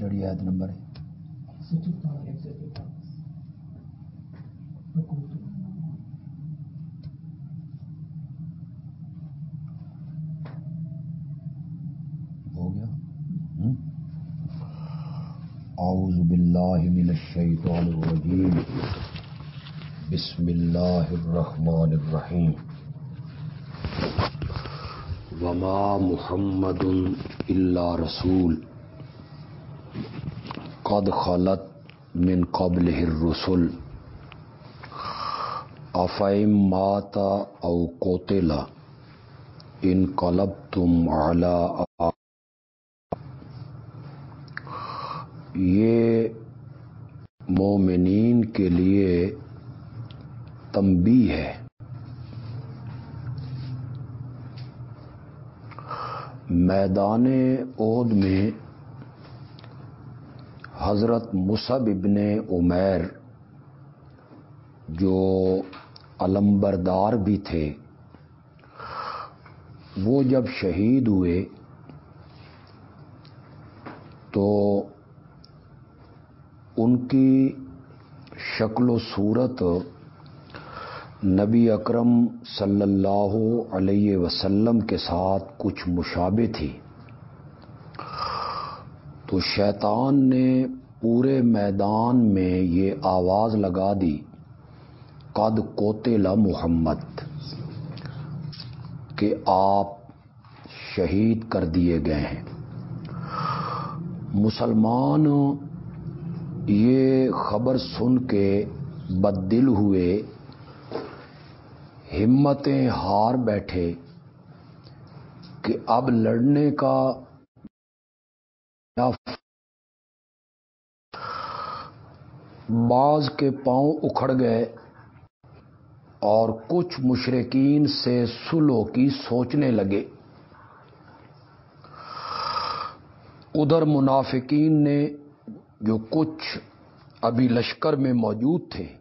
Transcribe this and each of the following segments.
جڑی آیت نمبر ہے۔ ہو گیا۔ اعوذ باللہ من الشیطان الرجیم۔ بسم اللہ الرحمن الرحیم۔ وما محمد الا رسول۔ قد خلط من قبل الرسل افیم ماتا او کوتلا ان قلب تم اعلی یہ مومنین کے لیے تمبی ہے۔ میدان عہد میں حضرت مصب ابن عمیر، جو علمبردار بھی تھے، وہ جب شہید ہوئے تو ان کی شکل و صورت نبی اکرم صلی اللہ علیہ وسلم کے ساتھ کچھ مشابہ تھی۔ تو شیطان نے پورے میدان میں یہ آواز لگا دی، قد کوتلا محمد، کہ آپ شہید کر دیے گئے ہیں۔ مسلمان، یہ خبر سن کے بد دل ہوئے، ہمتیں ہار بیٹھے کہ اب لڑنے کا بعض کے پاؤں اکھڑ گئے اور کچھ مشرقین سے سلو کی سوچنے لگے۔ ادھر منافقین نے جو کچھ ابھی لشکر میں موجود تھے،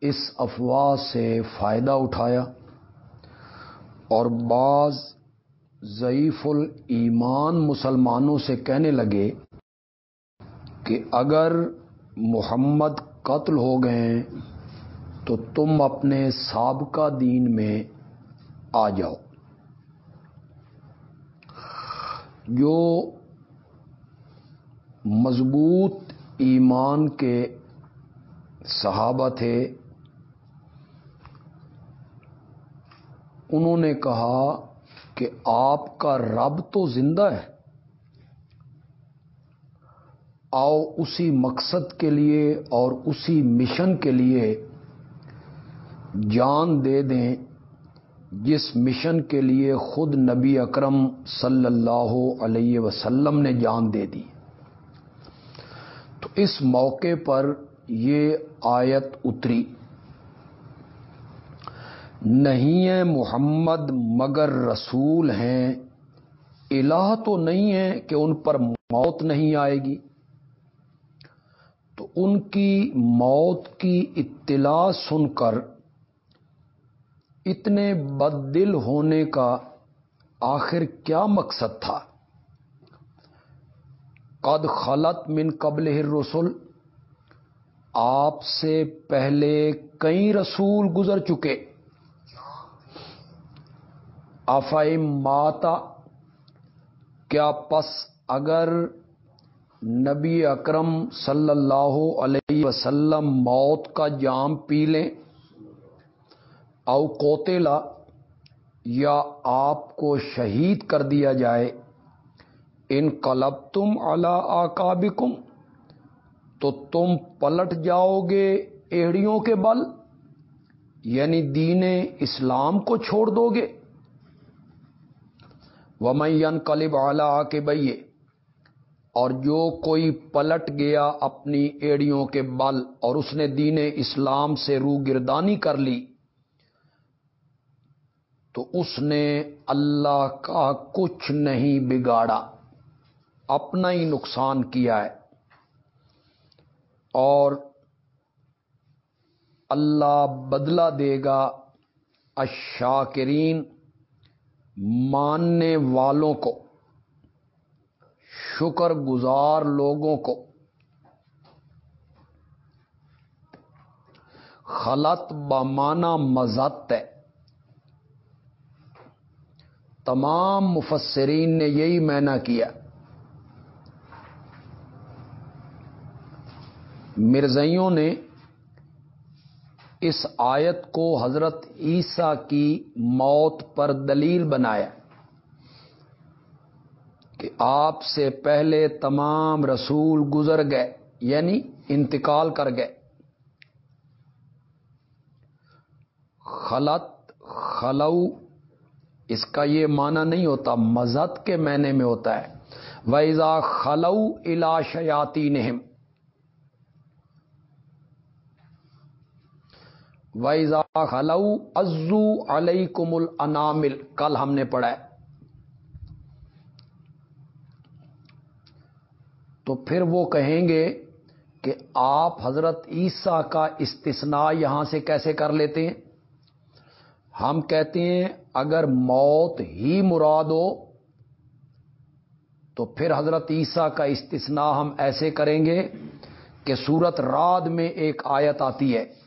اس افواہ سے فائدہ اٹھایا اور بعض ضعیف الایمان مسلمانوں سے کہنے لگے کہ اگر محمد قتل ہو گئے تو تم اپنے سابقہ دین میں آ جاؤ۔ جو مضبوط ایمان کے صحابہ تھے، انہوں نے کہا کہ آپ کا رب تو زندہ ہے۔ آؤ اسی مقصد کے لیے اور اسی مشن کے لیے جان دے دیں جس مشن کے لیے خود نبی اکرم صلی اللہ علیہ وسلم نے جان دے دی۔ تو اس موقع پر یہ آیت اتری۔ نہیں ہے محمد مگر رسول ہیں۔ الہ تو نہیں ہے کہ ان پر موت نہیں آئے گی۔ تو ان کی موت کی اطلاع سن کر اتنے بد دل ہونے کا آخر کیا مقصد تھا؟ قد خلط من قبل رسول آپ سے پہلے کئی رسول گزر چکے۔ افائم ماتا، کیا پس اگر نبی اکرم صلی اللہ علیہ وسلم موت کا جام پی لیں او کوتےلا یا آپ کو شہید کر دیا جائے، ان کلب تم اللہ تو تم پلٹ جاؤ گے ایڑیوں کے بل یعنی دین اسلام کو چھوڑ دو گے۔ ومین کلب اعلی کے بئیے اور جو کوئی پلٹ گیا اپنی ایڑیوں کے بل اور اس نے دین اسلام سے رو گردانی کر لی، تو اس نے اللہ کا کچھ نہیں بگاڑا، اپنا ہی نقصان کیا ہے۔ اور اللہ بدلہ دے گا اشاکرین ماننے والوں کو، شکر گزار لوگوں کو، خلط بامانا مزت ہے۔ تمام مفسرین نے یہی مینا کیا۔ مرزائیوں نے اس آیت کو حضرت عیسیٰ کی موت پر دلیل بنایا کہ آپ سے پہلے تمام رسول گزر گئے یعنی انتقال کر گئے۔ خلط، خلو، اس کا یہ معنی نہیں ہوتا مذہب کے معنی میں ہوتا ہے۔ ویزا خلو الا شیاتی نہم ویزا خلو ازو علیہ کمل کل ہم نے پڑھا ہے۔ تو پھر وہ کہیں گے کہ آپ حضرت عیسیٰ کا استثناء یہاں سے کیسے کر لیتے ہیں؟ ہم کہتے ہیں اگر موت ہی مراد ہو، تو پھر حضرت عیسیٰ کا استثناء ہم ایسے کریں گے کہ سورت راد میں ایک آیت آتی ہے۔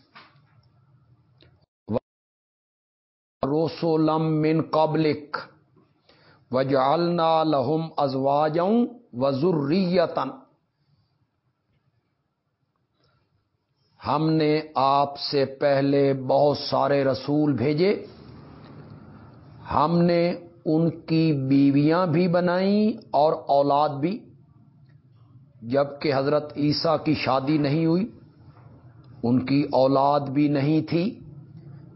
روسولم من قبلک وجالنا لہم ازواجوں وزریتن ہم نے آپ سے پہلے بہت سارے رسول بھیجے، ہم نے ان کی بیویاں بھی بنائیں اور اولاد بھی۔ جبکہ حضرت عیسیٰ کی شادی نہیں ہوئی، ان کی اولاد بھی نہیں تھی۔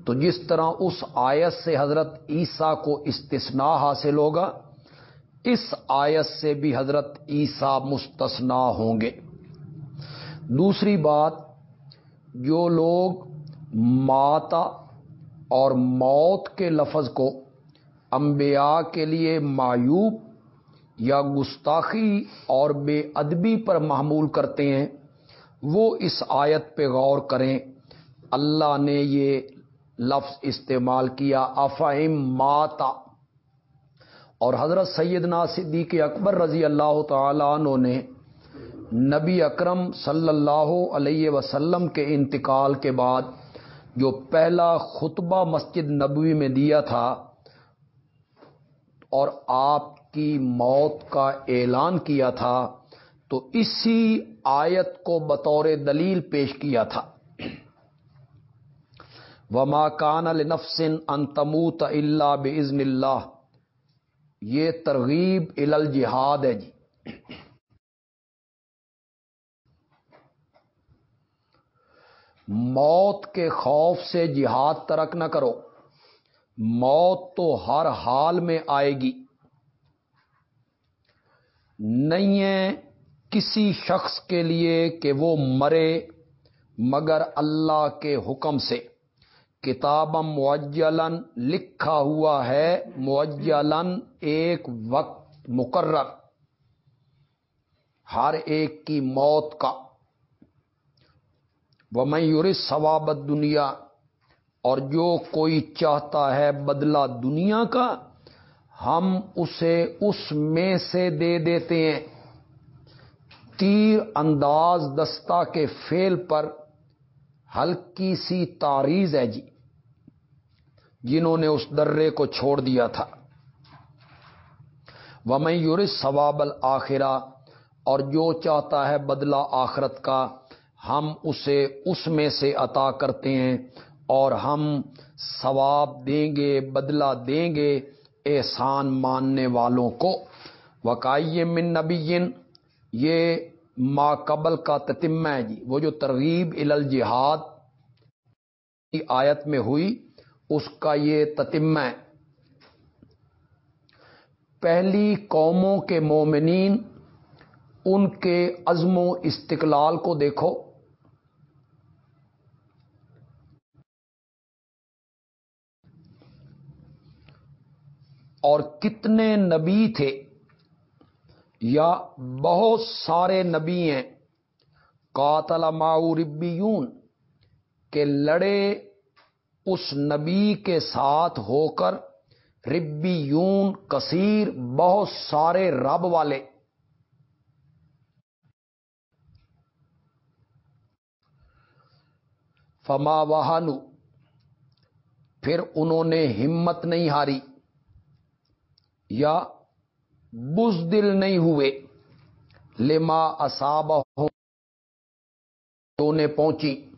تو جس طرح اس آیت سے حضرت عیسیٰ کو استثناء حاصل ہوگا، اس آیت سے بھی حضرت عیسیٰ مستثنا ہوں گے۔ دوسری بات، جو لوگ ماتا اور موت کے لفظ کو انبیاء کے لیے معیوب یا گستاخی اور بے ادبی پر معمول کرتے ہیں، وہ اس آیت پہ غور کریں۔ اللہ نے یہ لفظ استعمال کیا، افہم ماتا۔ اور حضرت سیدنا صدیق اکبر رضی اللہ تعالی عنہ نے نبی اکرم صلی اللہ علیہ وسلم کے انتقال کے بعد جو پہلا خطبہ مسجد نبوی میں دیا تھا، اور آپ کی موت کا اعلان کیا تھا، تو اسی آیت کو بطور دلیل پیش کیا تھا۔ وما کان النفسن انتموت اللہ بزن اللہ۔ یہ ترغیب ال جہاد ہے جی۔ موت کے خوف سے جہاد ترک نہ کرو۔ موت تو ہر حال میں آئے گی۔ نہیں ہے کسی شخص کے لیے کہ وہ مرے مگر اللہ کے حکم سے۔ کتاب معجلن لکھا ہوا ہے معجلن ایک وقت مقرر۔ ہر ایک کی موت کا۔ وہ میں یورس ثوابت دنیا اور جو کوئی چاہتا ہے بدلہ دنیا کا، ہم اسے اس میں سے دے دیتے ہیں۔ تیر انداز دستہ کے فیل پر ہلکی سی تاریز ہے جی۔ جنہوں نے اس درے کو چھوڑ دیا تھا۔ وہ یورس ثواب الآخرہ اور جو چاہتا ہے بدلہ آخرت کا، ہم اسے اس میں سے عطا کرتے ہیں، اور ہم ثواب دیں گے، بدلہ دیں گے احسان ماننے والوں کو۔ وکائی من نبی یہ ما قبل کا تتمہ ہے جی وہ جو ترغیب ال جہاد کی آیت میں ہوئی۔ اس کا یہ تتمہ ہے۔ پہلی قوموں کے مومنین، ان کے عزم و استقلال کو دیکھو۔ اور کتنے نبی تھے، یا بہت سارے نبی ہیں۔ قاتل ماؤ ربیون، کہ لڑے اس نبی کے ساتھ ہو کر ربیون، کثیر، بہت سارے رب والے۔ فما وہانو پھر انہوں نے ہمت نہیں ہاری یا بزدل نہیں ہوئے۔ لما اصاب ہونے پہنچی۔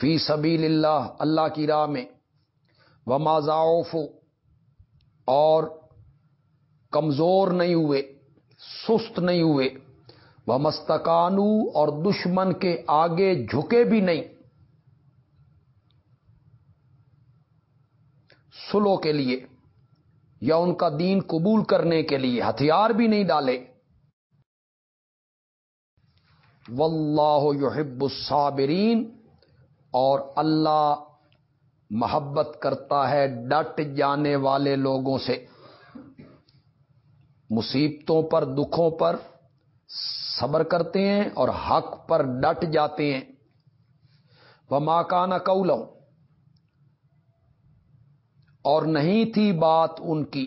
فی سبیل اللہ اللہ کی راہ میں۔ وما ضعف اور کمزور نہیں ہوئے، سست نہیں ہوئے۔ وہ مستقانو اور دشمن کے آگے جھکے بھی نہیں۔ سلو کے لیے، یا ان کا دین قبول کرنے کے لیے ہتھیار بھی نہیں ڈالے۔ واللہ یحب الصابرین اور اللہ محبت کرتا ہے ڈٹ جانے والے لوگوں سے۔ مصیبتوں پر، دکھوں پر صبر کرتے ہیں اور حق پر ڈٹ جاتے ہیں۔ وہ ماکانہ کولوں اور نہیں تھی بات ان کی۔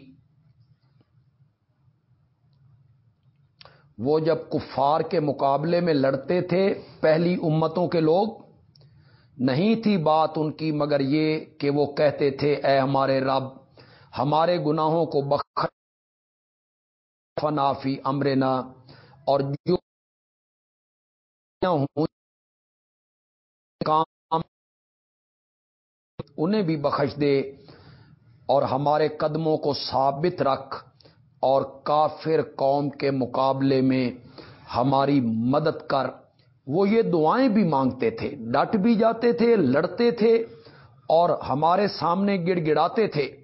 وہ جب کفار کے مقابلے میں لڑتے تھے، پہلی امتوں کے لوگ نہیں تھی بات ان کی، مگر یہ کہ وہ کہتے تھے، اے ہمارے رب، ہمارے گناہوں کو بخ فنافی امرنا، اور جو کام انہیں بھی بخش دے، اور ہمارے قدموں کو ثابت رکھ، اور کافر قوم کے مقابلے میں ہماری مدد کر۔ وہ یہ دعائیں بھی مانگتے تھے، ڈٹ بھی جاتے تھے، لڑتے تھے اور ہمارے سامنے گڑ گڑاتے تھے۔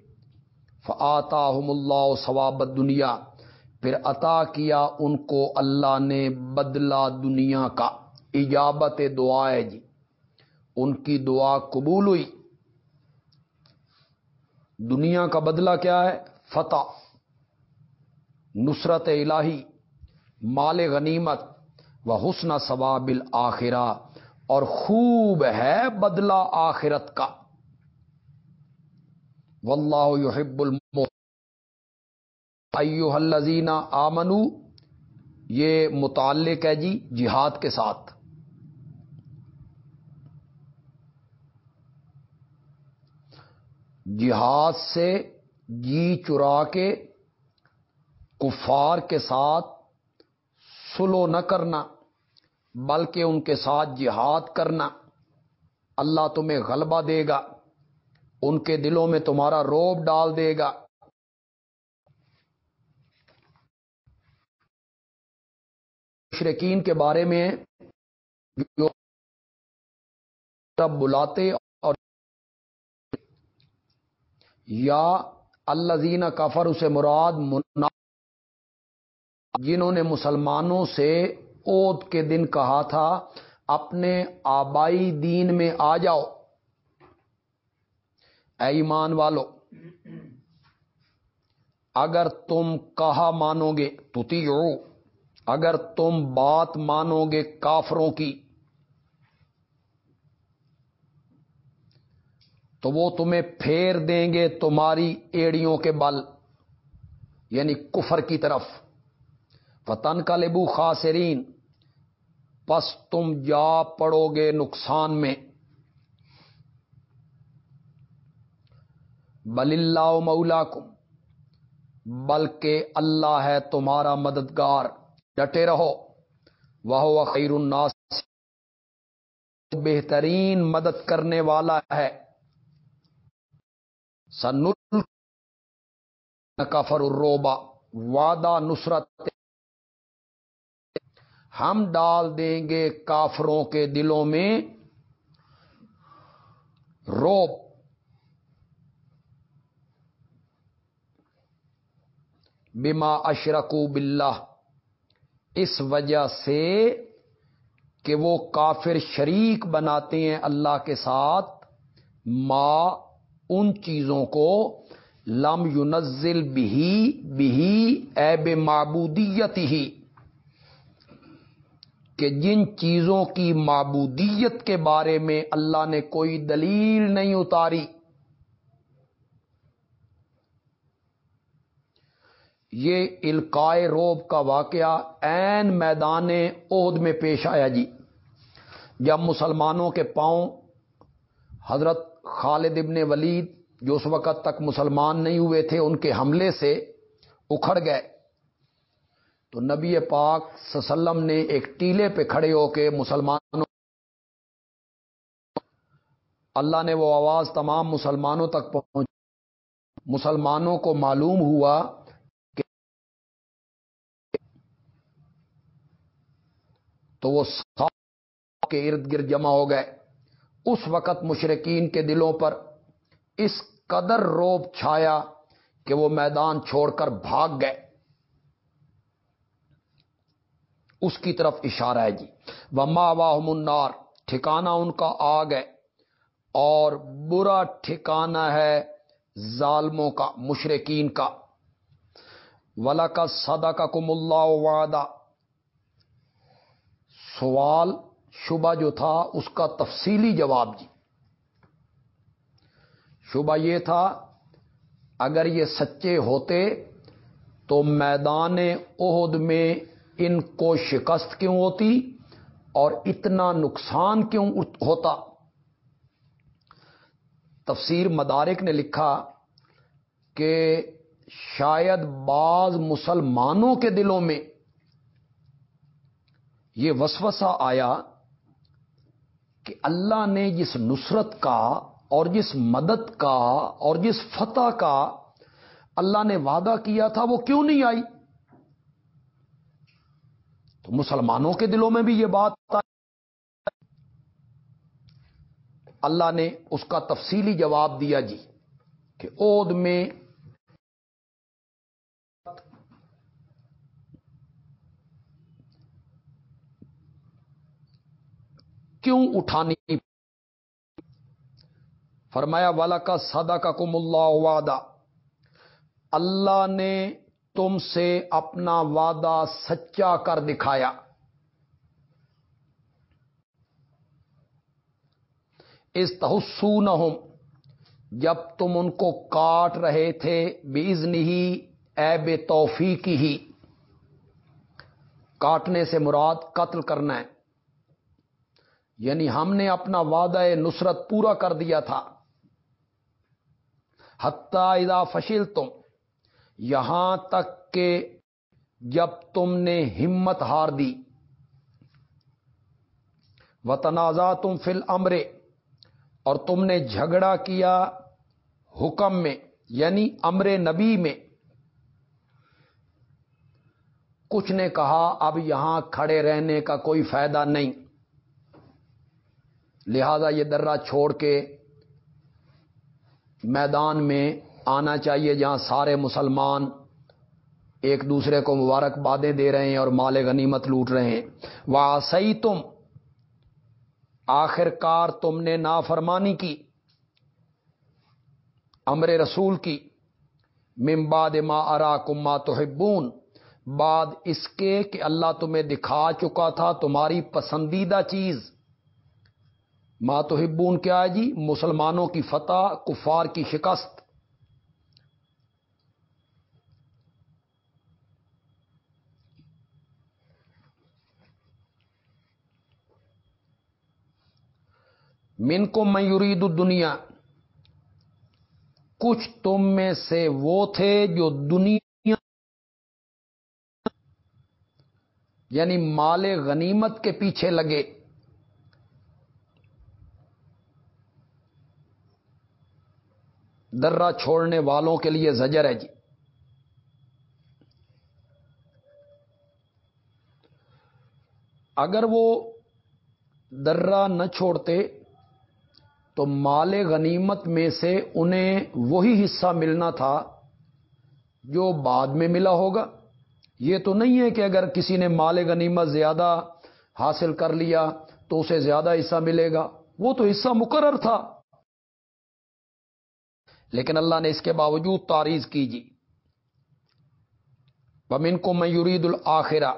فعتا اللہ ثوابت دنیا پھر عطا کیا ان کو اللہ نے بدلا دنیا کا۔ اجابت دعا ہے جی ان کی دعا قبول ہوئی۔ دنیا کا بدلہ کیا ہے؟ فتح، نصرت الہی، مال غنیمت۔ و حسن ثواب الآخرہ اور خوب ہے بدلہ آخرت کا۔ واللہ یحب الم ایو الزین آمنو، یہ متعلق ہے جی جہاد کے ساتھ۔ جہاد سے جی چرا کے، کفار کے ساتھ سلو نہ کرنا۔ بلکہ ان کے ساتھ جہاد کرنا اللہ تمہیں غلبہ دے گا، ان کے دلوں میں تمہارا روب ڈال دے گا۔ مشرقین کے بارے میں جو بلاتے اور یا اللہ زین کفر اسے مراد جنہوں نے مسلمانوں سے اوت کے دن کہا تھا، اپنے آبائی دین میں آ جاؤ۔ اے ایمان والو، اگر تم کہا مانو گے تو اگر تم بات مانو گے کافروں کی، تو وہ تمہیں پھیر دیں گے تمہاری ایڑیوں کے بل یعنی کفر کی طرف۔ فتن کا لبو خاصرین پس تم جا پڑو گے نقصان میں۔ بل اللہ مولا کم بلکہ اللہ ہے تمہارا مددگار۔ ڈٹے رہو۔ وہ خیر الناس۔ بہترین مدد کرنے والا ہے۔ سن کفر الروبا، وعدہ نصرت۔ ہم ڈال دیں گے کافروں کے دلوں میں روب۔ بما اشرکو باللہ۔ اس وجہ سے کہ وہ کافر شریک بناتے ہیں اللہ کے ساتھ۔ ما ان چیزوں کو لم یونزل بھی بھی ایب معبودیت ہی کہ جن چیزوں کی معبودیت کے بارے میں اللہ نے کوئی دلیل نہیں اتاری۔ یہ القائے روب کا واقعہ این میدان عہد میں پیش آیا جی۔ جب مسلمانوں کے پاؤں حضرت خالد ابن ولید، جو اس وقت تک مسلمان نہیں ہوئے تھے، ان کے حملے سے اکھڑ گئے۔ تو نبی پاک وسلم نے ایک ٹیلے پہ کھڑے ہو کے مسلمانوں اللہ نے وہ آواز تمام مسلمانوں تک پہنچ مسلمانوں کو معلوم ہوا کہ تو وہ کے ارد گرد جمع ہو گئے۔ اس وقت مشرقین کے دلوں پر اس قدر روب چھایا کہ وہ میدان چھوڑ کر بھاگ گئے۔ اس کی طرف اشارہ ہے جی۔ وہ ماں واہ منار ٹھکانا ان کا آگ ہے۔ اور برا ٹھکانا ہے ظالموں کا مشرقین کا۔ ولا کا سدا کا کم اللہ وعدہ سوال شبہ جو تھا اس کا تفصیلی جواب جی۔ شبہ یہ تھا، اگر یہ سچے ہوتے تو میدان عہد میں ان کو شکست کیوں ہوتی اور اتنا نقصان کیوں ہوتا؟ تفسیر مدارک نے لکھا کہ شاید بعض مسلمانوں کے دلوں میں یہ وسوسہ آیا کہ اللہ نے جس نصرت کا اور جس مدد کا اور جس فتح کا اللہ نے وعدہ کیا تھا وہ کیوں نہیں آئی؟ تو مسلمانوں کے دلوں میں بھی یہ بات اللہ نے اس کا تفصیلی جواب دیا جی کہ عود میں کیوں اٹھانی فرمایا والا کا سادا کا کم اللہ وعدہ اللہ نے تم سے اپنا وعدہ سچا کر دکھایا۔ اس تحسو نہ جب تم ان کو کاٹ رہے تھے بیز نہیں اے بے توفیقی ہی۔ کاٹنے سے مراد قتل کرنا ہے۔ یعنی ہم نے اپنا وعدہ نصرت پورا کر دیا تھا۔ حتہ اذا فشل تم یہاں تک کہ جب تم نے ہمت ہار دی۔ و تنازع تم فل امرے اور تم نے جھگڑا کیا حکم میں یعنی امر نبی میں۔ کچھ نے کہا، اب یہاں کھڑے رہنے کا کوئی فائدہ نہیں۔ لہذا یہ درہ چھوڑ کے میدان میں آنا چاہیے جہاں سارے مسلمان ایک دوسرے کو مبارک بادیں دے رہے ہیں اور مال غنیمت لوٹ رہے ہیں۔ وہ سی تم آخر کار تم نے نافرمانی کی، امر رسول کی ممباد ما ارا کما تو بعد اس کے کہ اللہ تمہیں دکھا چکا تھا، تمہاری پسندیدہ چیز۔ ماتحبون کیا ہے جی؟ مسلمانوں کی فتح، کفار کی شکست۔ من کو میورید دنیا کچھ تم میں سے وہ تھے جو دنیا یعنی مال غنیمت کے پیچھے لگے۔ درہ چھوڑنے والوں کے لیے زجر ہے جی۔ اگر وہ درہ نہ چھوڑتے تو مال غنیمت میں سے انہیں وہی حصہ ملنا تھا جو بعد میں ملا ہوگا۔ یہ تو نہیں ہے کہ اگر کسی نے مال غنیمت زیادہ حاصل کر لیا تو اسے زیادہ حصہ ملے گا۔ وہ تو حصہ مقرر تھا۔ لیکن اللہ نے اس کے باوجود تاریخ کی جی۔ بمن کو میں یورید الآخرہ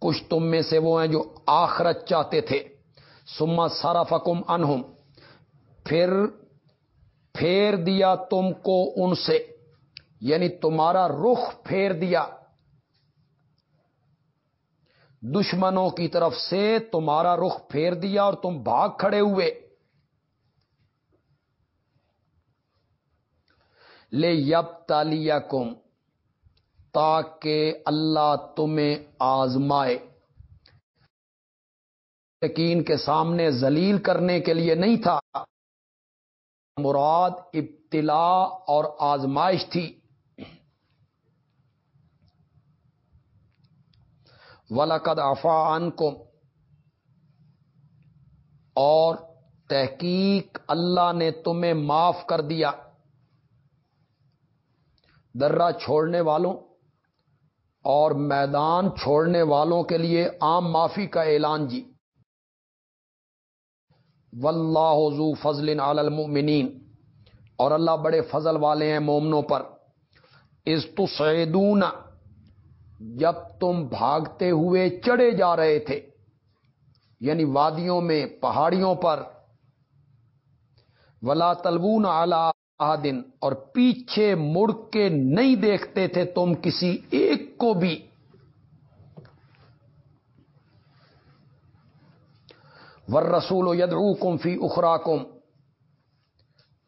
کچھ تم میں سے وہ ہیں جو آخرت چاہتے تھے۔ سما سارا فکم انہم پھر پھیر دیا تم کو ان سے یعنی تمہارا رخ پھیر دیا۔ دشمنوں کی طرف سے تمہارا رخ پھیر دیا اور تم بھاگ کھڑے ہوئے۔ لے یب تالیا کم تاکہ اللہ تمہیں آزمائے۔ یقین کے سامنے ذلیل کرنے کے لیے نہیں تھا۔ مراد ابتلا اور آزمائش تھی۔ ولقد افان کو اور تحقیق اللہ نے تمہیں معاف کر دیا۔ درہ چھوڑنے والوں اور میدان چھوڑنے والوں کے لیے عام معافی کا اعلان جی۔ واللہ ذو فضل علی المؤمنین۔ اور اللہ بڑے فضل والے ہیں مومنوں پر۔ اس تو جب تم بھاگتے ہوئے چڑھے جا رہے تھے یعنی وادیوں میں، پہاڑیوں پر۔ ولا تلبون اعلی دن اور پیچھے مڑ کے نہیں دیکھتے تھے تم کسی ایک کو بھی۔ ور رسول و یدرو کم فی اخرا کم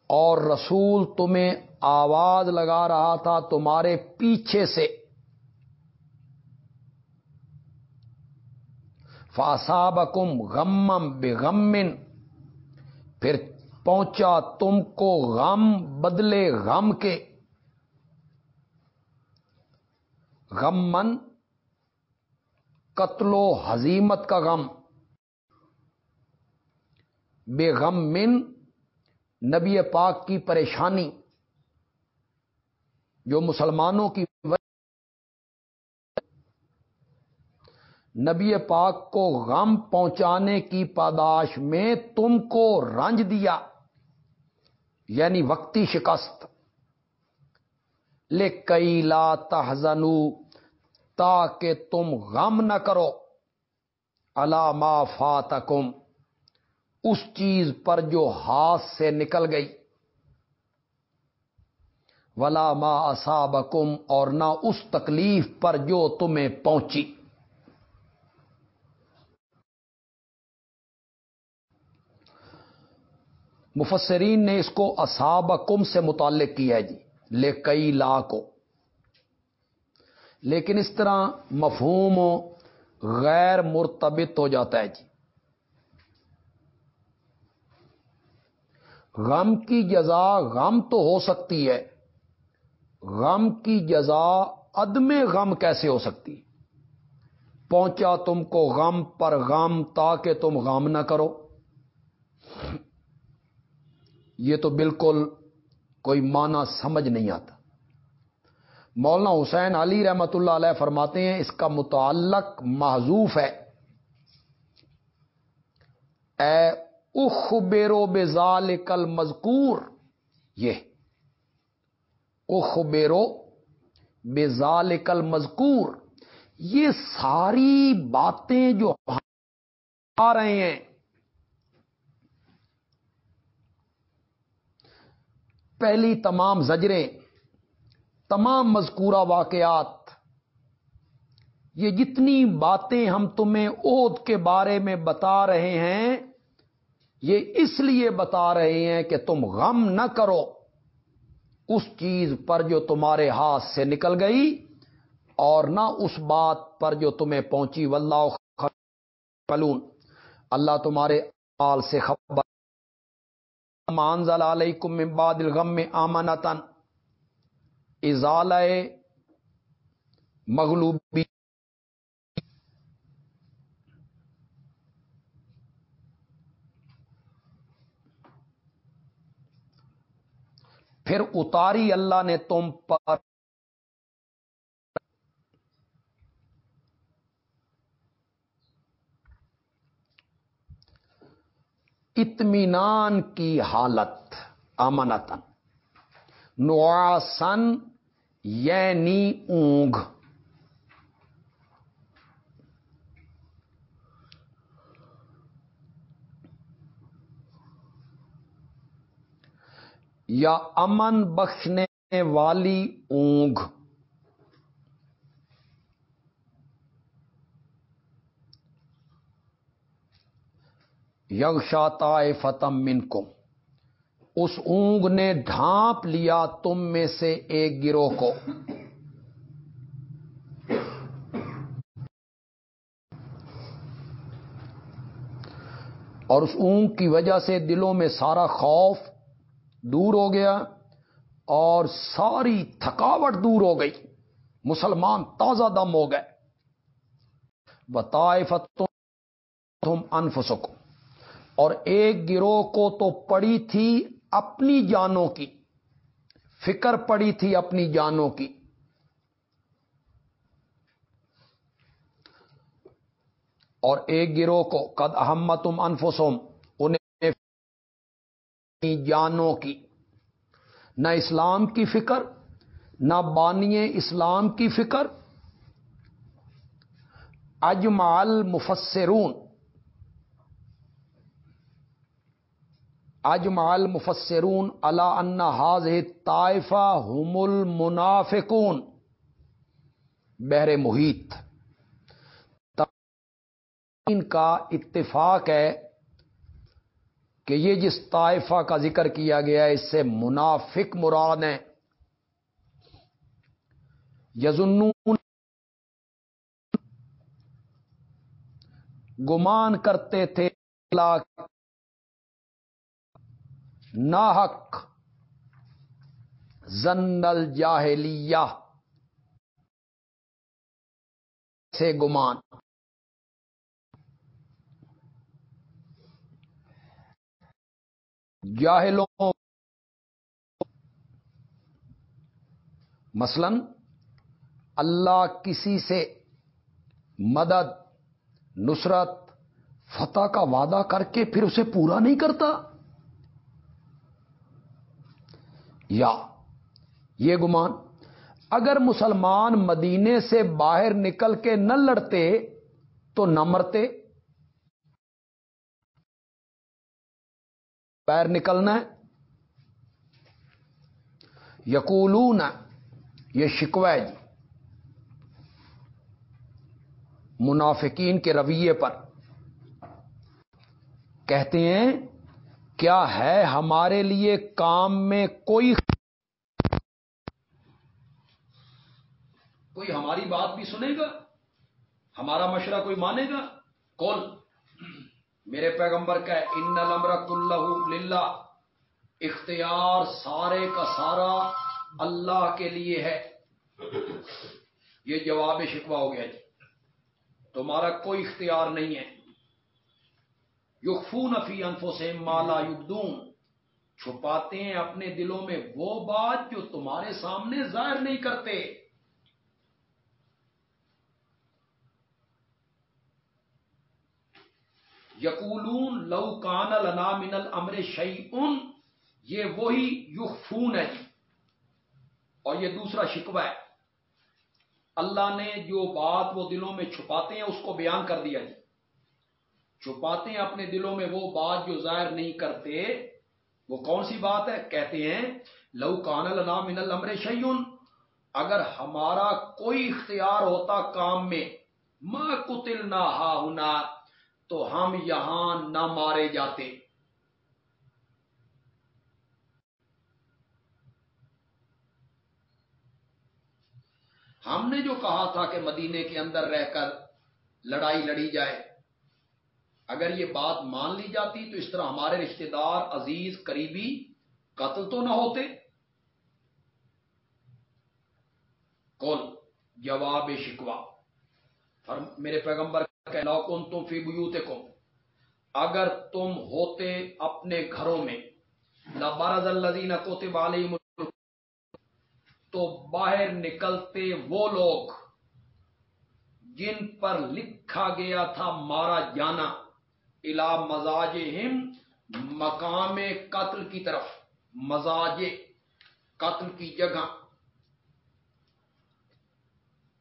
اور رسول تمہیں آواز لگا رہا تھا تمہارے پیچھے سے۔ فاساب کم غمم بے غمن پھر پہنچا تم کو غم، بدلے غم کے۔ غمن قتل و حزیمت کا غم۔ بے غم من نبی پاک کی پریشانی جو مسلمانوں کی نبی پاک کو غم پہنچانے کی پاداش میں تم کو رنج دیا یعنی وقتی شکست۔ لے کئی لا تحزنو، تاکہ تم غم نہ کرو۔ علامہ فاتکم۔ اس چیز پر جو ہاتھ سے نکل گئی۔ ولا ما اصابکم اور نہ اس تکلیف پر جو تمہیں پہنچی۔ مفسرین نے اس کو اصابکم سے متعلق کیا ہے جی لے کئی لا کو لیکن اس طرح مفہوم غیر مرتبط ہو جاتا ہے جی۔ غم کی جزا غم تو ہو سکتی ہے۔ غم کی جزا عدم غم کیسے ہو سکتی؟ پہنچا تم کو غم پر غم تاکہ تم غم نہ کرو۔ یہ تو بالکل کوئی معنی سمجھ نہیں آتا۔ مولانا حسین علی رحمت اللہ علیہ فرماتے ہیں، اس کا متعلق محضوف ہے۔ اے اخبیرو بزال کل مزکور یہ اخبیرو بزال کل مزکور یہ ساری باتیں جو آ رہے ہیں، پہلی تمام زجریں، تمام مذکورہ واقعات، یہ جتنی باتیں ہم تمہیں عہد کے بارے میں بتا رہے ہیں یہ اس لیے بتا رہے ہیں کہ تم غم نہ کرو۔ اس چیز پر جو تمہارے ہاتھ سے نکل گئی اور نہ اس بات پر جو تمہیں پہنچی۔ واللہ فلون اللہ تمہارے مال سے خبر۔ مانزل علیکم من بعد الغم میں آمنتن مغلوبی پھر اتاری اللہ نے تم پر اطمینان کی حالت امنتن نواسن یعنی اونگ۔ یا امن بخشنے والی اونگ۔ یغشاتا فتم من کو اس اونگ نے ڈھانپ لیا تم میں سے ایک گروہ کو۔ اور اس اونگ کی وجہ سے دلوں میں سارا خوف دور ہو گیا اور ساری تھکاوٹ دور ہو گئی۔ مسلمان تازہ دم ہو گئے۔ بتائے تم انفسکو اور ایک گروہ کو تو پڑی تھی اپنی جانوں کی۔ فکر پڑی تھی اپنی جانوں کی۔ اور ایک گروہ کو قد احمتم انفسم انہیں جانوں کی۔ نہ اسلام کی فکر، نہ بانی اسلام کی فکر۔ اجمال مفسرون اجمال مفسرون اللہ ان حاض طائفہ ہم المنافقون۔ بحر محیط۔ کا اتفاق ہے۔ کہ یہ جس طائفہ کا ذکر کیا گیا ہے، اس سے منافق مراد ہیں۔ یزنون گمان کرتے تھے ناحق۔ زن الجاہلیہ۔ سے گمان۔ جاہلوں مثلا اللہ کسی سے مدد، نصرت، فتح کا وعدہ کر کے پھر اسے پورا نہیں کرتا؟ یا یہ گمان، اگر مسلمان مدینے سے باہر نکل کے نہ لڑتے تو نہ مرتے؟ پیر نکلنا ہے۔ یقولون، یہ شکوہ جی۔ منافقین کے رویے پر۔ کہتے ہیں، کیا ہے ہمارے لیے کام میں کوئی کوئی ہماری بات بھی سنے گا؟ ہمارا مشورہ کوئی مانے گا؟ کون؟ میرے پیغمبر کا ان نمرک اللہ للہ. اختیار سارے کا سارا اللہ کے لیے ہے۔ یہ جواب شکوا ہو گیا جی۔ تمہارا کوئی اختیار نہیں ہے۔ یقفون فی انفو سے مالا یبدون۔ چھپاتے ہیں اپنے دلوں میں وہ بات جو تمہارے سامنے ظاہر نہیں کرتے۔ یقولون لو کان لنا من الامر شیئن، یہ وہی یخفون ہے جی۔ اور یہ دوسرا شکوہ ہے۔ اللہ نے جو بات وہ دلوں میں چھپاتے ہیں، اس کو بیان کر دیا جی۔ چھپاتے ہیں اپنے دلوں میں وہ بات جو ظاہر نہیں کرتے، وہ کون سی بات ہے؟ کہتے ہیں، لو کان لنا من الامر شیئن۔ اگر ہمارا کوئی اختیار ہوتا کام میں، ما قتل نہ ہا ہونا تو ہم یہاں نہ مارے جاتے۔ ہم نے جو کہا تھا کہ مدینے کے اندر رہ کر لڑائی لڑی جائے، اگر یہ بات مان لی جاتی تو اس طرح ہمارے رشتہ دار، عزیز، قریبی قتل تو نہ ہوتے۔ کون؟ جواب شکوا میرے پیغمبر لوکن تم فی بوتے اگر تم ہوتے اپنے گھروں میں لبارز الدین کوتے والی تو باہر نکلتے وہ لوگ جن پر لکھا گیا تھا مارا جانا الا مزاج مقام قتل کی طرف، مزاج قتل کی جگہ۔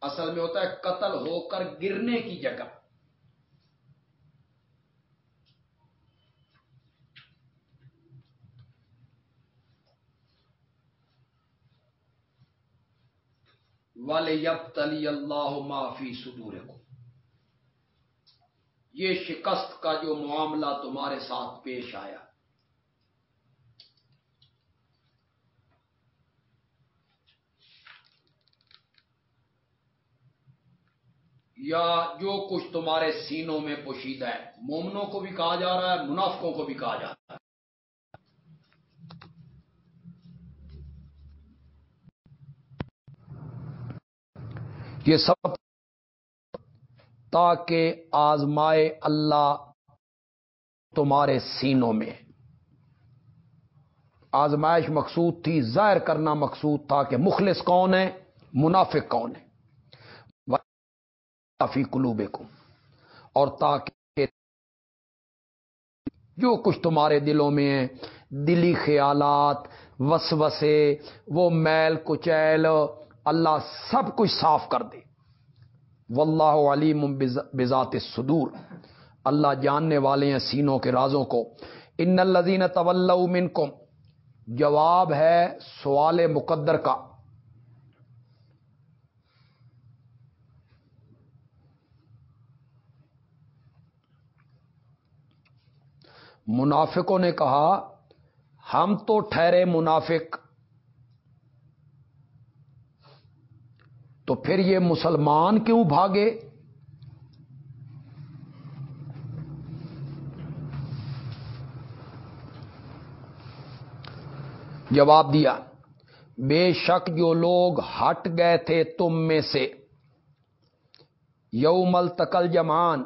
اصل میں ہوتا ہے قتل ہو کر گرنے کی جگہ۔ والے یب تلی اللہ معافی سدور کو یہ شکست کا جو معاملہ تمہارے ساتھ پیش آیا۔ یا جو کچھ تمہارے سینوں میں پوشیدہ ہے، مومنوں کو بھی کہا جا رہا ہے، منافقوں کو بھی کہا جا رہا ہے۔ یہ سب تاکہ آزمائے اللہ تمہارے سینوں میں۔ آزمائش مقصود تھی، ظاہر کرنا مقصود تھا کہ مخلص کون ہے منافق کون ہے کافی کلوبے کو اور تاکہ جو کچھ تمہارے دلوں میں ہے دلی خیالات، وسوسے، وہ میل کچیل اللہ سب کچھ صاف کر دے۔ واللہ علیم بذات صدور اللہ جاننے والے ہیں سینوں کے رازوں کو۔ ان الزین طول منکم۔ جواب ہے سوال مقدر کا۔ منافقوں نے کہا، ہم تو ٹھہرے منافق۔ تو پھر یہ مسلمان کیوں بھاگے؟ جواب دیا، بے شک جو لوگ ہٹ گئے تھے تم میں سے۔ یوم التقل جمان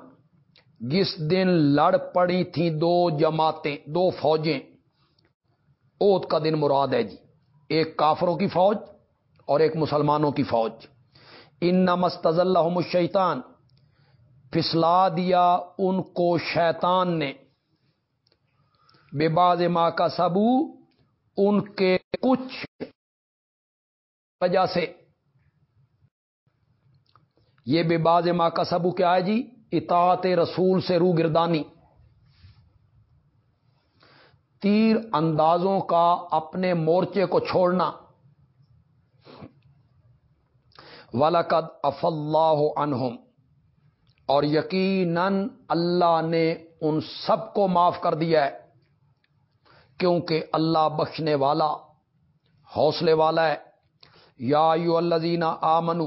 جس دن لڑ پڑی تھیں دو جماعتیں، دو فوجیں۔ اوت کا دن مراد ہے جی ایک کافروں کی فوج اور ایک مسلمانوں کی فوج۔ ان نمستض اللہ شیطان پھسلا دیا ان کو شیطان نے۔ بے باز ماں کا سبو ان کے کچھ وجہ سے۔ یہ بے باز ماں کا سبو کیا ہے جی؟ اطاعت رسول سے رو گردانی تیر اندازوں کا اپنے مورچے کو چھوڑنا۔ ولقد اف اللہ عنہم اور یقیناً اللہ نے ان سب کو معاف کر دیا ہے، کیونکہ اللہ بخشنے والا، حوصلے والا ہے۔ یا یو اللہ آمنو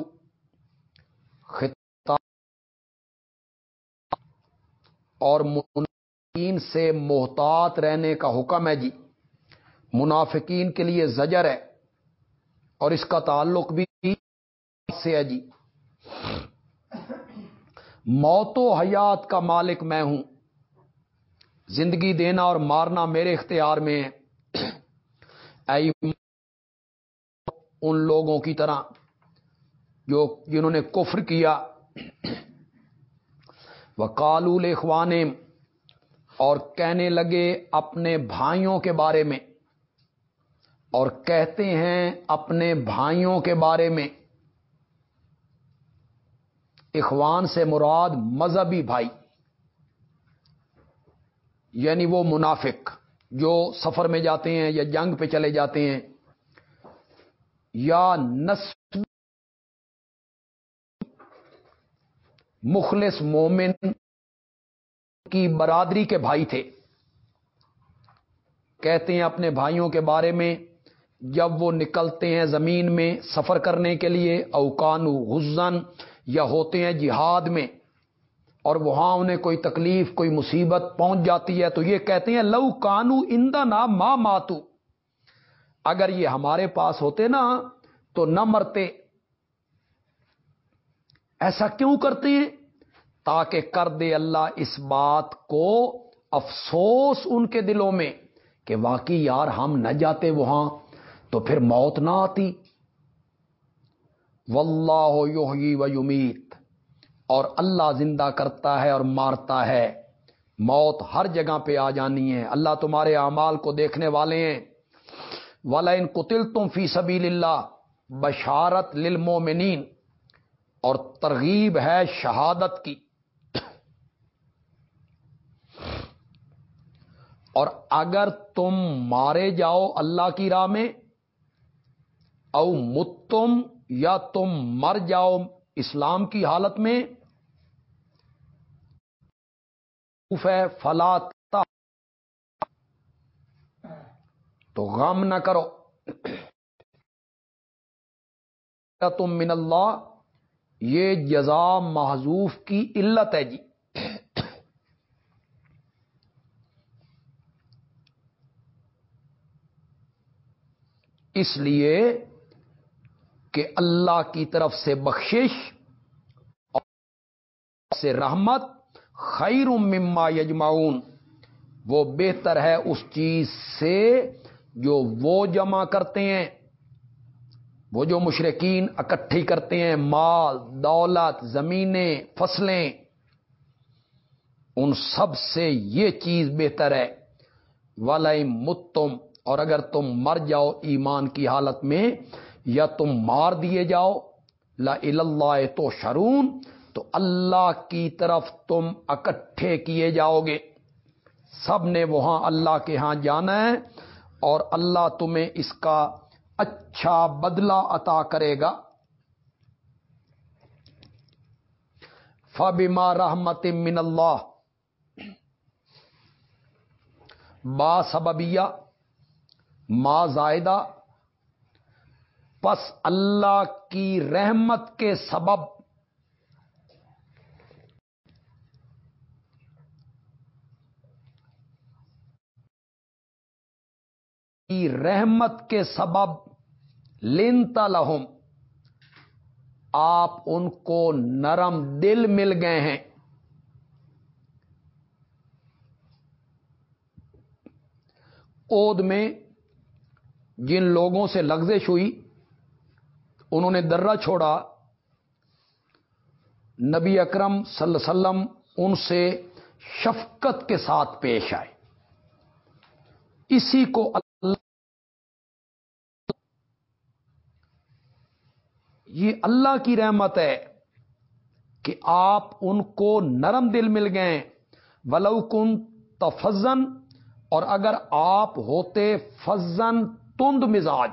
اور منافقین سے محتاط رہنے کا حکم ہے جی۔ منافقین کے لیے زجر ہے اور اس کا تعلق بھی سے ہے جی۔ موت و حیات کا مالک میں ہوں۔ زندگی دینا اور مارنا میرے اختیار میں ہے۔ ان لوگوں کی طرح جو جنہوں نے کفر کیا۔ وہ کالول اخوان اور کہنے لگے اپنے بھائیوں کے بارے میں۔ اور کہتے ہیں اپنے بھائیوں کے بارے میں۔ اخوان سے مراد مذہبی بھائی یعنی وہ منافق جو سفر میں جاتے ہیں یا جنگ پہ چلے جاتے ہیں یا نسل مخلص مومن کی برادری کے بھائی تھے۔ کہتے ہیں اپنے بھائیوں کے بارے میں، جب وہ نکلتے ہیں زمین میں سفر کرنے کے لیے اوکان غزن یا ہوتے ہیں جہاد میں اور وہاں انہیں کوئی تکلیف، کوئی مصیبت پہنچ جاتی ہے تو یہ کہتے ہیں، لو کانو اندا نا ماں ماتو۔ اگر یہ ہمارے پاس ہوتے نا تو نہ مرتے۔ ایسا کیوں کرتے ہیں؟ تاکہ کر دے اللہ اس بات کو افسوس ان کے دلوں میں کہ واقعی یار ہم نہ جاتے وہاں تو پھر موت نہ آتی۔ واللہ یحیی و یمیت۔ اور اللہ زندہ کرتا ہے اور مارتا ہے۔ موت ہر جگہ پہ آ جانی ہے۔ اللہ تمہارے اعمال کو دیکھنے والے ہیں۔ والا ان قتل تم فی سبیل اللہ بشارت للمومنین اور ترغیب ہے شہادت کی۔ اور اگر تم مارے جاؤ اللہ کی راہ میں، او متم یا تم مر جاؤ اسلام کی حالت میں؟ فلا تو غم نہ کرو۔ تم من اللہ، یہ جزا محضوف کی علت ہے جی۔ اس لیے کہ اللہ کی طرف سے بخشش سے رحمت خیر مما یجماؤن وہ بہتر ہے اس چیز سے جو وہ جمع کرتے ہیں، وہ جو مشرقین اکٹھی کرتے ہیں، مال، دولت، زمینیں، فصلیں۔ ان سب سے یہ چیز بہتر ہے۔ والا متم، اور اگر تم مر جاؤ ایمان کی حالت میں یا تم مار دیے جاؤ، لا اللہ تو شرون تو اللہ کی طرف تم اکٹھے کیے جاؤ گے۔ سب نے وہاں اللہ کے ہاں جانا ہے اور اللہ تمہیں اس کا اچھا بدلہ عطا کرے گا۔ فبما رحمت من اللہ، با سببیہ، ما زائدہ پس اللہ کی رحمت کے سبب کی رحمت کے سبب لینتا لہم۔ آپ ان کو نرم دل مل گئے ہیں۔ اود میں جن لوگوں سے لغزش ہوئی انہوں نے درہ چھوڑا۔ نبی اکرم صلی اللہ علیہ وسلم ان سے شفقت کے ساتھ پیش آئے۔ اسی کو اللہ یہ اللہ کی رحمت ہے کہ آپ ان کو نرم دل مل گئے۔ ولو کن تفزن اور اگر آپ ہوتے فزن تند مزاج۔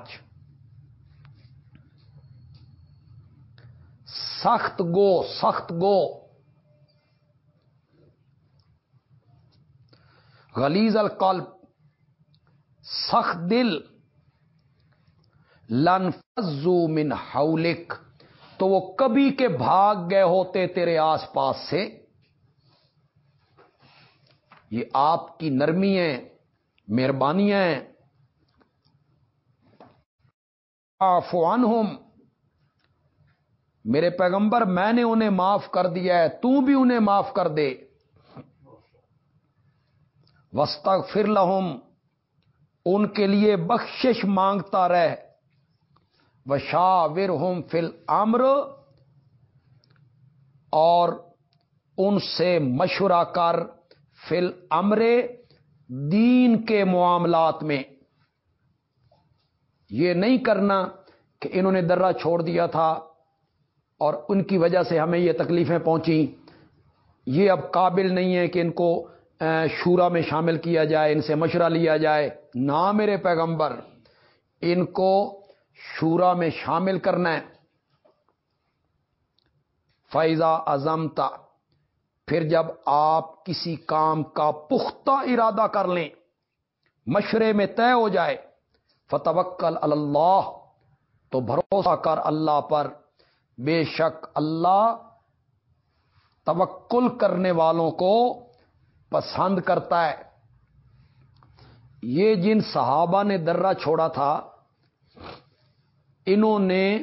سخت گو سخت گو۔ غلیز القلب، سخت دل۔ لن فزو من ہاؤلک تو وہ کبھی کے بھاگ گئے ہوتے تیرے آس پاس سے۔ یہ آپ کی نرمی ہے مہربانیاں ہیں۔ آفوان میرے پیغمبر، میں نے انہیں معاف کر دیا ہے، تو بھی انہیں معاف کر دے۔ وسط فر لہم ان کے لیے بخشش مانگتا رہ وشاور ہوم فل امر اور ان سے مشورہ کر فل امرے دین کے معاملات میں۔ یہ نہیں کرنا کہ انہوں نے درہ چھوڑ دیا تھا۔ اور ان کی وجہ سے ہمیں یہ تکلیفیں پہنچی یہ اب قابل نہیں ہے کہ ان کو شورا میں شامل کیا جائے، ان سے مشورہ لیا جائے۔ نہ میرے پیغمبر، ان کو شورا میں شامل کرنا ہے۔ فیضا ازمتا پھر جب آپ کسی کام کا پختہ ارادہ کر لیں، مشورے میں طے ہو جائے، فتوکل اللہ تو بھروسہ کر اللہ پر۔ بے شک اللہ توکل کرنے والوں کو پسند کرتا ہے۔ یہ جن صحابہ نے درہ چھوڑا تھا، انہوں نے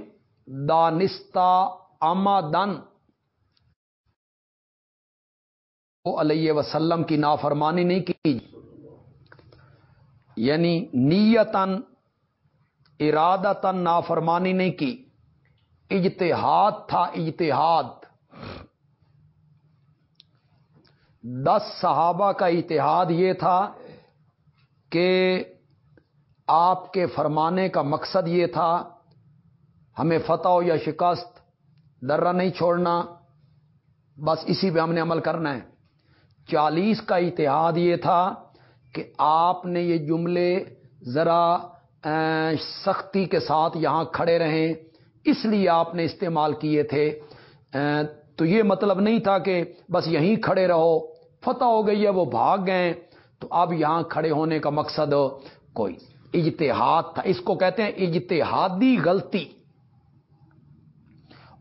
دانستہ آمادن علیہ وسلم کی نافرمانی نہیں کی۔ یعنی نیتن ارادتن نافرمانی نہیں کی۔ اجتہاد تھا، اجتہاد۔ دس صحابہ کا اتحاد یہ تھا کہ آپ کے فرمانے کا مقصد یہ تھا، ہمیں فتح یا شکست، درہ نہیں چھوڑنا، بس اسی پہ ہم نے عمل کرنا ہے۔ چالیس کا اتحاد یہ تھا کہ آپ نے یہ جملے ذرا سختی کے ساتھ یہاں کھڑے رہیں۔ اس لیے آپ نے استعمال کیے تھے۔ تو یہ مطلب نہیں تھا کہ بس یہیں کھڑے رہو، فتح ہو گئی ہے، وہ بھاگ گئے۔ تو اب یہاں کھڑے ہونے کا مقصد کوئی اجتہاد تھا۔ اس کو کہتے ہیں اجتہادی غلطی۔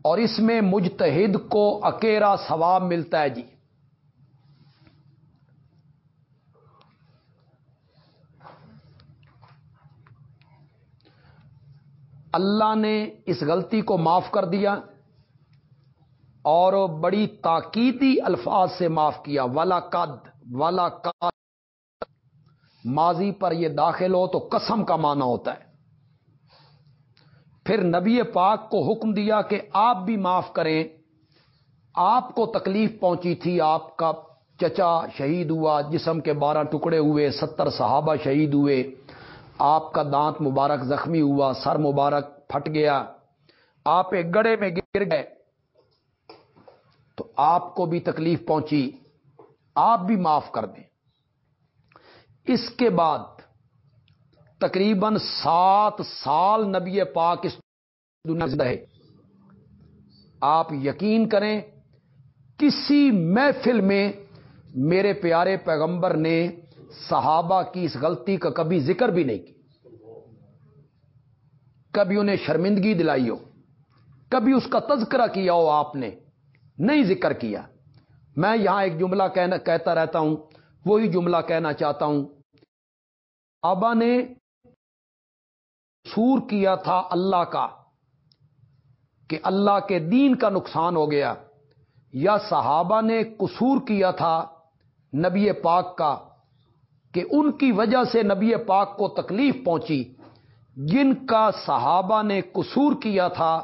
اور اس میں مجتہد کو اکیرا ثواب ملتا ہے جی۔ اللہ نے اس غلطی کو معاف کر دیا اور بڑی تاکیدی الفاظ سے معاف کیا۔ والا قد والا قد ماضی پر یہ داخل ہو تو قسم کا معنی ہوتا ہے۔ پھر نبی پاک کو حکم دیا کہ آپ بھی معاف کریں۔ آپ کو تکلیف پہنچی تھی، آپ کا چچا شہید ہوا، جسم کے بارہ ٹکڑے ہوئے، ستر صحابہ شہید ہوئے۔ آپ کا دانت مبارک زخمی ہوا، سر مبارک پھٹ گیا، آپ ایک گڑے میں گر گئے، تو آپ کو بھی تکلیف پہنچی، آپ بھی معاف کر دیں۔ اس کے بعد تقریباً سات سال نبی پاک اس دنیا رہے۔ آپ یقین کریں، کسی محفل میں میرے پیارے پیغمبر نے صحابہ کی اس غلطی کا کبھی ذکر بھی نہیں کی۔ کبھی انہیں شرمندگی دلائی ہو۔ کبھی اس کا تذکرہ کیا ہو آپ نے۔ نہیں ذکر کیا۔ میں یہاں ایک جملہ کہنا کہتا رہتا ہوں۔ وہی جملہ کہنا چاہتا ہوں۔ آبا نے سور کیا تھا اللہ کا کہ اللہ کے دین کا نقصان ہو گیا۔ یا صحابہ نے قصور کیا تھا نبی پاک کا کہ ان کی وجہ سے نبی پاک کو تکلیف پہنچی، جن کا صحابہ نے قصور کیا تھا،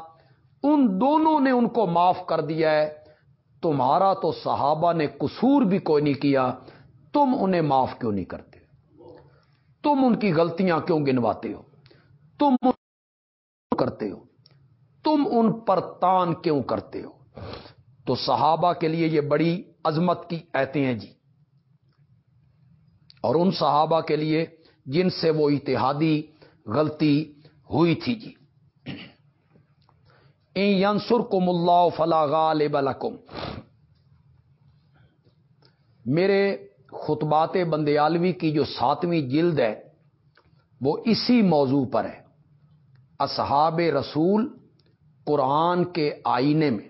ان دونوں نے ان کو معاف کر دیا ہے۔ تمہارا تو صحابہ نے قصور بھی کوئی نہیں کیا، تم انہیں معاف کیوں نہیں کرتے؟ تم ان کی غلطیاں کیوں گنواتے ہو؟ تم کرتے ہو؟ تم ان پر تان کیوں کرتے ہو؟ تو صحابہ کے لیے یہ بڑی عظمت کی ایتے ہیں جی۔ اور ان صحابہ کے لیے جن سے وہ اتحادی غلطی ہوئی تھی جی۔ ینسر کم اللہ فلا غالب لکم۔ میرے خطبات بندیالوی کی جو ساتویں جلد ہے، وہ اسی موضوع پر ہے۔ اصحاب رسول قرآن کے آئینے میں۔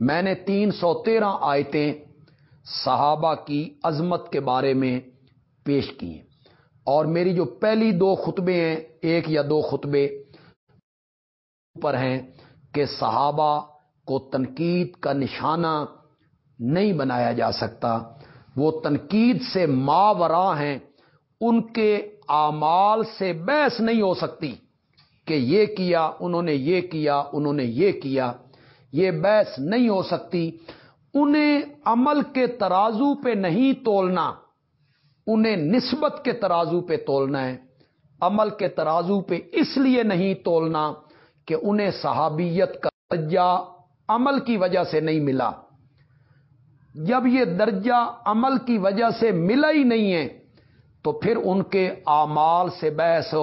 میں نے تین سو تیرہ آیتیں صحابہ کی عظمت کے بارے میں پیش کی ہیں اور میری جو پہلی دو خطبے ہیں، ایک یا دو خطبے پر ہیں کہ صحابہ کو تنقید کا نشانہ نہیں بنایا جا سکتا۔ وہ تنقید سے ماورا ہیں، ان کے اعمال سے بحث نہیں ہو سکتی کہ یہ کیا، انہوں نے یہ کیا، انہوں نے یہ کیا۔ یہ بحث نہیں ہو سکتی۔ انہیں عمل کے ترازو پہ نہیں تولنا۔ انہیں نسبت کے ترازو پہ تولنا ہے، عمل کے ترازو پہ اس لیے نہیں تولنا کہ انہیں صحابیت کا درجہ عمل کی وجہ سے نہیں ملا۔ جب یہ درجہ عمل کی وجہ سے ملا ہی نہیں ہے، تو پھر ان کے اعمال سے بحث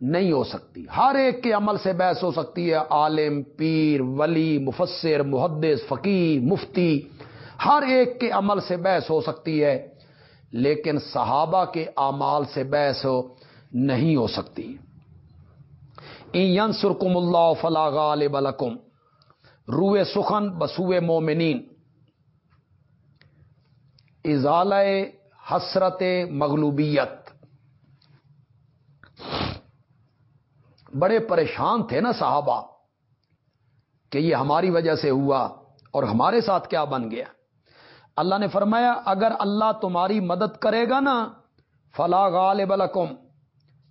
نہیں ہو سکتی۔ ہر ایک کے عمل سے بحث ہو سکتی ہے، عالم، پیر، ولی، مفسر، محدث فقیر مفتی، ہر ایک کے عمل سے بحث ہو سکتی ہے۔ لیکن صحابہ کے اعمال سے بحث نہیں ہو سکتی۔ این سرکم اللہ فلاغ بلکم روئے سخن بسوئے مومنین۔ ازال حسرت مغلوبیت۔ بڑے پریشان تھے نا صحابہ کہ یہ ہماری وجہ سے ہوا اور ہمارے ساتھ کیا بن گیا۔ اللہ نے فرمایا، اگر اللہ تمہاری مدد کرے گا نا، فلا غالب لکم،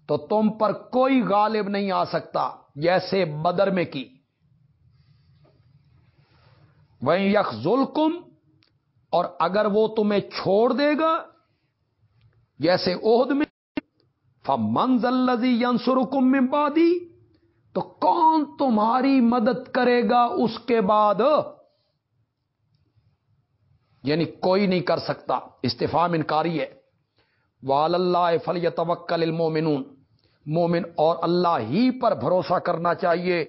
تو تم پر کوئی غالب نہیں آ سکتا جیسے بدر میں کی۔ وہ یک ظلم اور اگر وہ تمہیں چھوڑ دے گا جیسے عہد میں منزل ینسر کم بادی تو کون تمہاری مدد کرے گا اس کے بعد؟ یعنی کوئی نہیں کر سکتا۔ استفام انکاری ہے۔ وال اللہ فلی توکل المومنون۔ مومن اور اللہ ہی پر بھروسہ کرنا چاہیے۔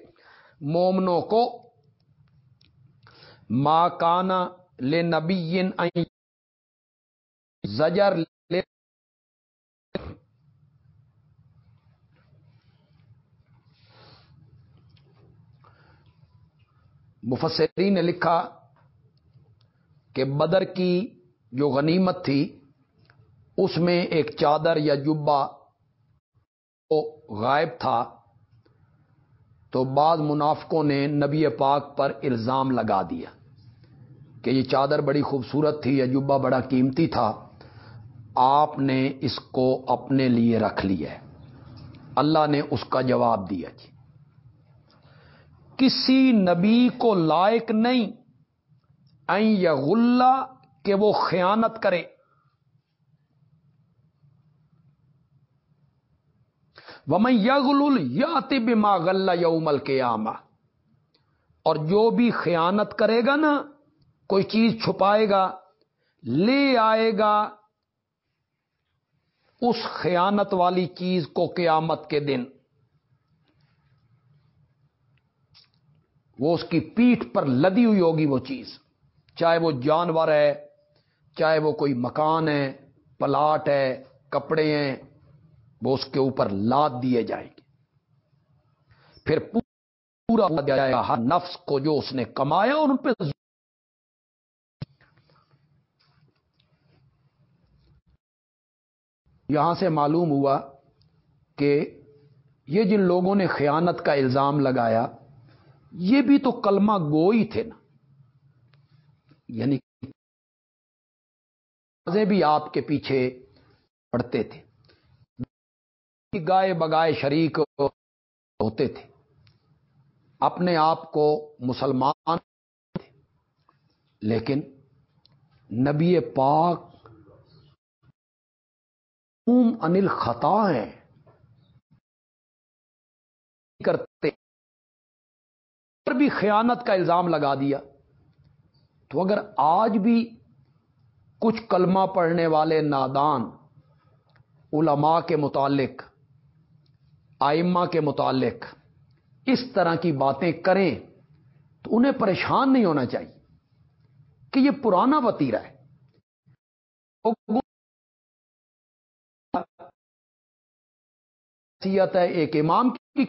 مومنوں کو ماں کانا لے نبی زجر لے نے لکھا کہ بدر کی جو غنیمت تھی، اس میں ایک چادر یا جبا غائب تھا۔ تو بعض منافقوں نے نبی پاک پر الزام لگا دیا کہ یہ چادر بڑی خوبصورت تھی یا جبا بڑا قیمتی تھا۔ آپ نے اس کو اپنے لیے رکھ لیا اللہ نے اس کا جواب دیا جی۔ کسی نبی کو لائق نہیں غلہ کہ وہ خیانت کرے۔ وہ میں یغل یا طب ماں غلہ یومل کے اور جو بھی خیانت کرے گا نا، کوئی چیز چھپائے گا، لے آئے گا، اس خیانت والی چیز کو قیامت کے دن۔ وہ اس کی پیٹھ پر لدی ہوئی ہوگی وہ چیز۔ چاہے وہ جانور ہے، چاہے وہ کوئی مکان ہے، پلاٹ ہے، کپڑے ہیں، وہ اس کے اوپر لاد دیے جائیں گے۔ پھر پورا جائے گا، ہر نفس کو جو اس نے کمایا اور ان پہ یہاں سے معلوم ہوا کہ یہ جن لوگوں نے خیانت کا الزام لگایا، یہ بھی تو کلمہ گوئی تھے نا۔ یعنی بھی آپ کے پیچھے پڑتے تھے۔ گائے بگائے شریک ہوتے تھے۔ اپنے آپ کو مسلمان تھے۔ لیکن نبی پاک انل خطا ہے کرتے پر بھی خیانت کا الزام لگا دیا۔ تو اگر آج بھی کچھ کلمہ پڑھنے والے نادان علماء کے متعلق، آئمہ کے متعلق اس طرح کی باتیں کریں، تو انہیں پریشان نہیں ہونا چاہیے کہ یہ پرانا وتیرا ہے۔ ہے، ایک امام کی